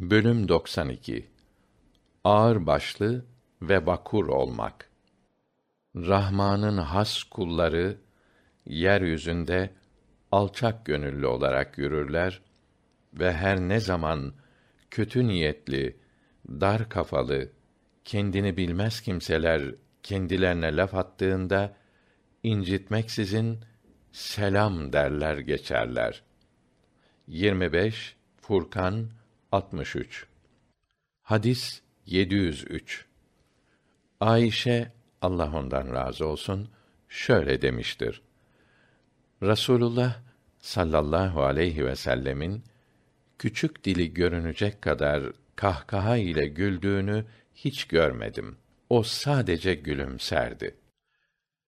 Bölüm 92 Ağır başlı ve vakur olmak. Rahman'ın has kulları yeryüzünde alçak gönüllü olarak yürürler ve her ne zaman kötü niyetli, dar kafalı, kendini bilmez kimseler kendilerine laf attığında incitmeksizin selam derler geçerler. 25 Furkan 63 Hadis 703 Ayşe Allah ondan razı olsun şöyle demiştir. Rasulullah sallallahu aleyhi ve sellemin küçük dili görünecek kadar kahkaha ile güldüğünü hiç görmedim. O sadece gülümserdi.